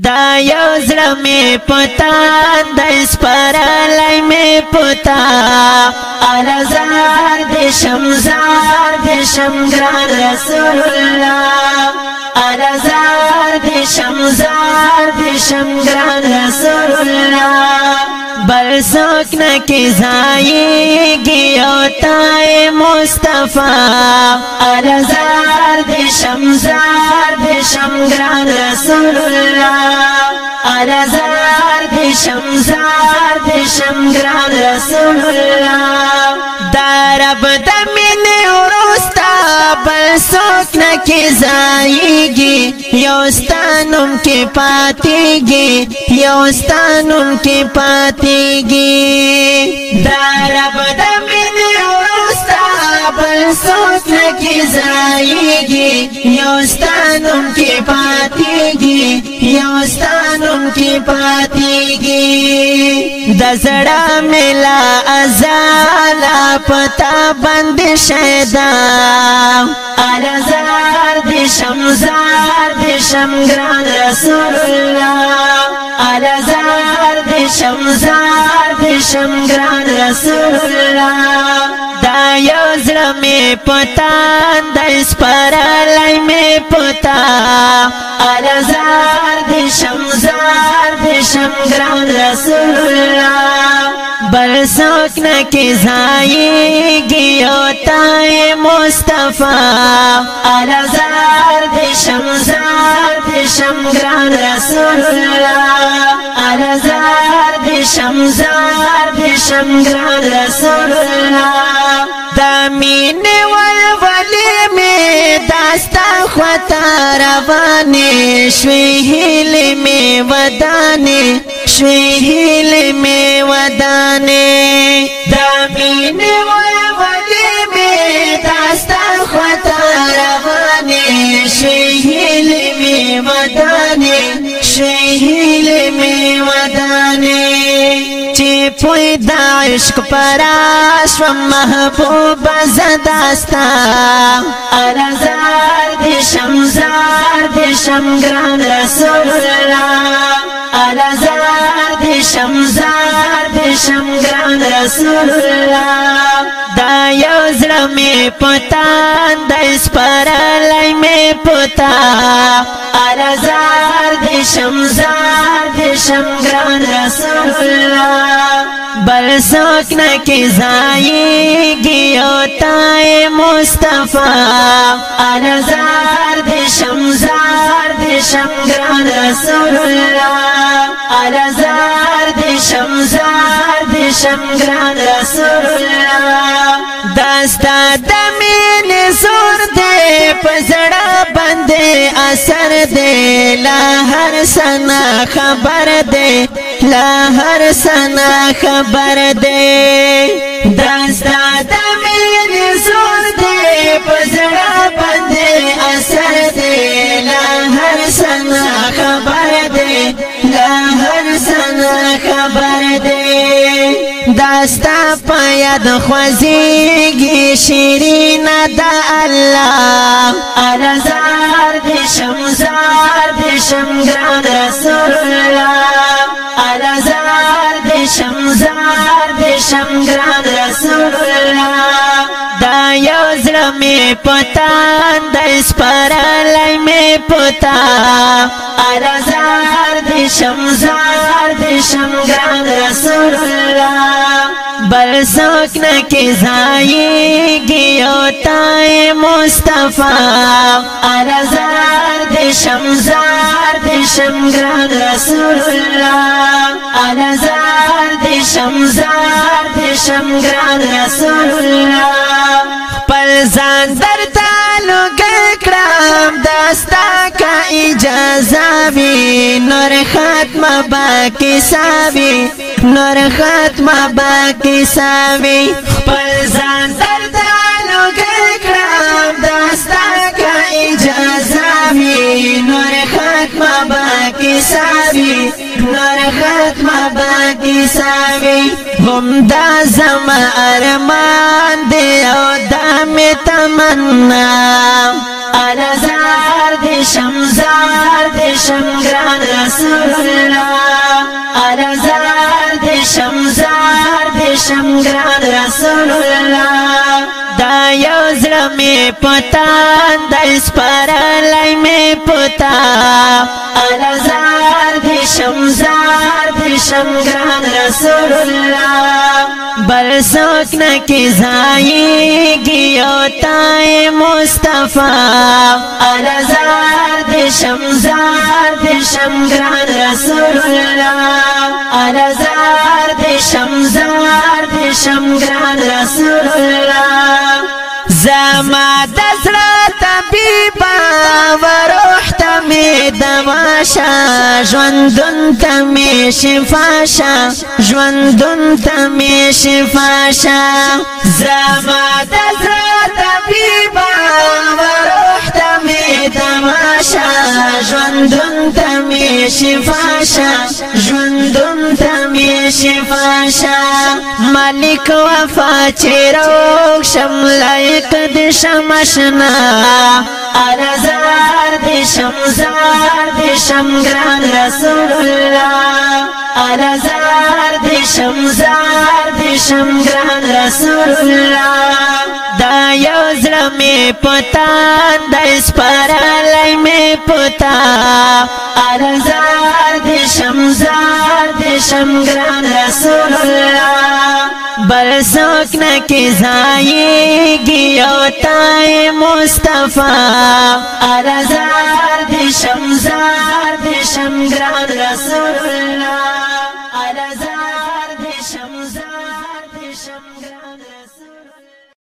دا یو زړه می پتا د سپرلای می پتا الزار د شمزار د شمګران رسول الله الزار د شمزار د شمګران رسول الله بل څوک نه کی ځایږي او تای مصطفی الزار شمزار دې شمګران رسول الله ارزار دې شمزار دې شمګران رسول الله درب د مين ورستا بل څوک نه کې ځایږي یو ستانم کې پاتېږي یو ستانم کې پاتېږي درب د مين ورستا بل څوک کې زایږي یو ستانم کې پاتېږي یو ستانم کې پاتېږي د زړه ملا ازالا پتا بند شیدا ارزار دې شمزار دې شمګران رسول الله ارزار دې شمزار دې شمګران رسول الله یو میں پتا پر می پتا شمزار رسول سم گران رسند برسوکن کے ذائع گی ہوتا ہے الازار دی شمزار دی شمگران رسول اللہ دا مین ولولې می داستا خطا روانې شوي هیل می ودانې شوي هیل می ودانې دا مین ولولې پوی دا عشق پراش و محبوب زداستا ارزار دی شمزار دی شمگران رسول اللہ ارزار دی شمزار شم ګران رسول الله دا یو زړه می پتا د سپرلای می پتا ارزار د شم زار د شم ګران رسول الله بل سوک نه کی زایږي او تای مصطفی ارزار د شم زار د شم ګران رسول الله ارزار غم ګران رسول الله داستا د مینې زور دې پزړه باندې اثر دې لا هر سنا خبر دې لا هر سنا خبر دې داستا د مینې زور دې پزړه باندې اثر داستا پید خوزیگی شیرین دا اللہ ارزار دشم زار دشم گران رسول اللہ ارزار دشم زار دشم گران رسول اللہ می پتا د سپرلای می پتا ارزار د شمزار د شمګان رسول الله بل څوک نه کی ځایږي او تای مصطفی ارزار د شمزار د شمګان رسول الله ارزار د شمزار د شمګان رسول الله خپل ځان درته لګل کړم داستا کا اجازه وی نور ختمه باقی ساوي نور ختمه باقی ساوي خپل ځان درته لګل کړم داستا کا اجازه وی نور ختمه باقی ساوی نر ختم باقی ساوی هم دا زم ارمان دی او دا می تمنا الازار دی شمزار دی شمگران رسول اللہ الازار دی شمزار دی شمگران رسول اللہ دا یو زړه می پتا د اسپرلای می پتا الزار دې شمزار شم ګران رسول الله بل څوک نه کی ځایږي او تای مصطفی الزار دې شم زار دې شم ګران رسول الله الزار دې شم زار دې شم ګران رسول الله زما د زړه طبيبا وروح ته می دوا شا ژوندون ته می شفا شا ژوندون ته می شفا شا زما د زړه طبيبا وروح ته می دوا شا ژوندون ته می شفا شا ژوندون ته شفا شا ملک وفا چه روک شم لائق دشم اشنا ارزار دشم زار دشم گران رسول الله ارزار دشم زار دشم گران رسول الله دا یو زړه می پتا د سپارلای می پتا ارزار دشم زار شم گران شما رسو بسوکن کے ذائقے گی ہوتا مصطفیٰ ارزا